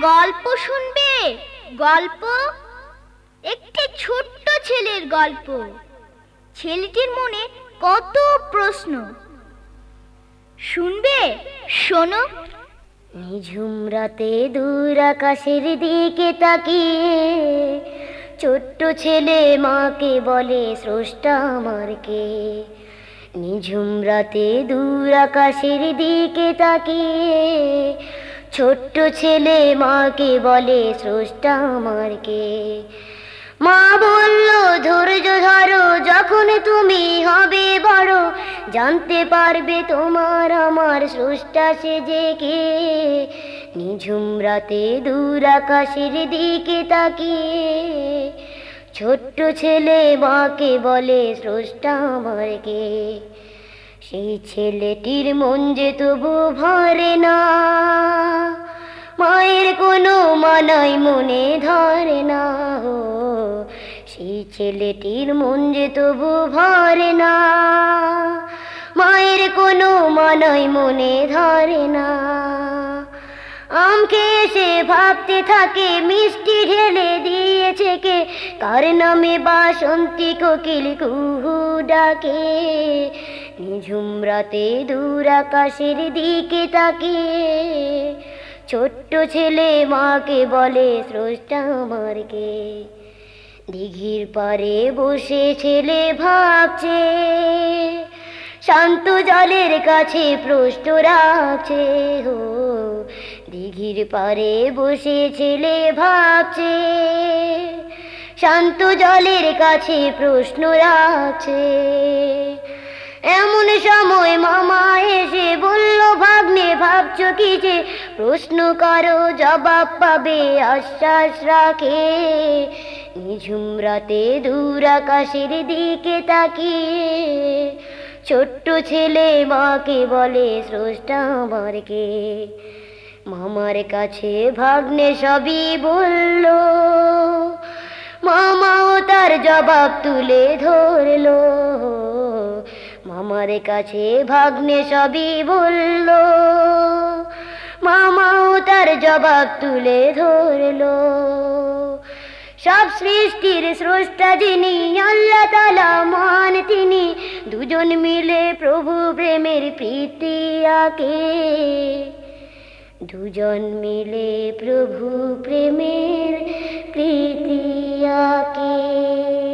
গল্প শুনবে? গল্প? একটি ছোট্ট ছেলের গল্প। ছেলেটির মনে কত প্রশ্ন। শুনবে? শোনো। নিঝুম রাতে দূর আকাশের দিকে তাকিয়ে ছোট্ট ছেলে মাকে বলে, স্রষ্টা আমারকে নিঝুম রাতে দূর আকাশের দিকে তাকিয়ে ছোট্ট ছেলে মাকে বলে, স্রষ্টা আমারকে মা বলল, ধৈর্য ধরো, যখন তুমি হবে বড়, জানতে পারবে তোমার আমার স্রষ্টা সেজে কে? নিঝুম রাতে দূর আকাশের দিকে তাকিয়ে ছোট্ট ছেলে মাকে বলে, স্রষ্টা আমারকে। সেই ছেলেটির মন যে তবু ভরে না, মায়ের কোনো মানাই মনে ধরে না সেই ছেলেটির মন যে তবু ভরে না, মায়ের কোনো মানাই মনে ধরে না। আমকে এসে ভাবতে থাকে, মিষ্টি ঢেলে দিয়েছে কে কার নামে বাসন্তী কোকিল কুহু ডাকে। নিঝুম রাতে দূর আকাশের দিকে তাকিয়ে ছোট্ট ছেলে মাকে বলে, স্রষ্টা আমারকে দিঘির পারে বসে ছেলে ভাবছে, শান্ত জলের কাছে প্রশ্ন রাখছে, হো, দিঘির পারে বসে ছেলে ভাবছে। শান্ত জলের কাছে প্রশ্ন আছে এমন সময় মামা এসে বলল, ভাগ্নে, ভাবছ কি যে প্রশ্ন করো, জবাব পাবে আশ্বাস রাখে। নিঝুম রাতে দূর আকাশের দিকে তাকিয়ে ছোট্ট ছেলে মাকে বলে, স্রষ্টা আমারকে। মামার কাছে ভাগ্নে সবই বলল মামাও তার জবাব তুলে ধরলো। মামার কাছে ভাগ্নে সবই বলল। মামাও তার জবাব তুলে ধরলো। সব সৃষ্টির স্রষ্টা যিনি, আল্লাহ তালা মান তিনি, দুজন মিলে প্রভু প্রেমের প্রীতি আকে। দুজন মিলে প্রভু প্রেমের প্রীতি আকে।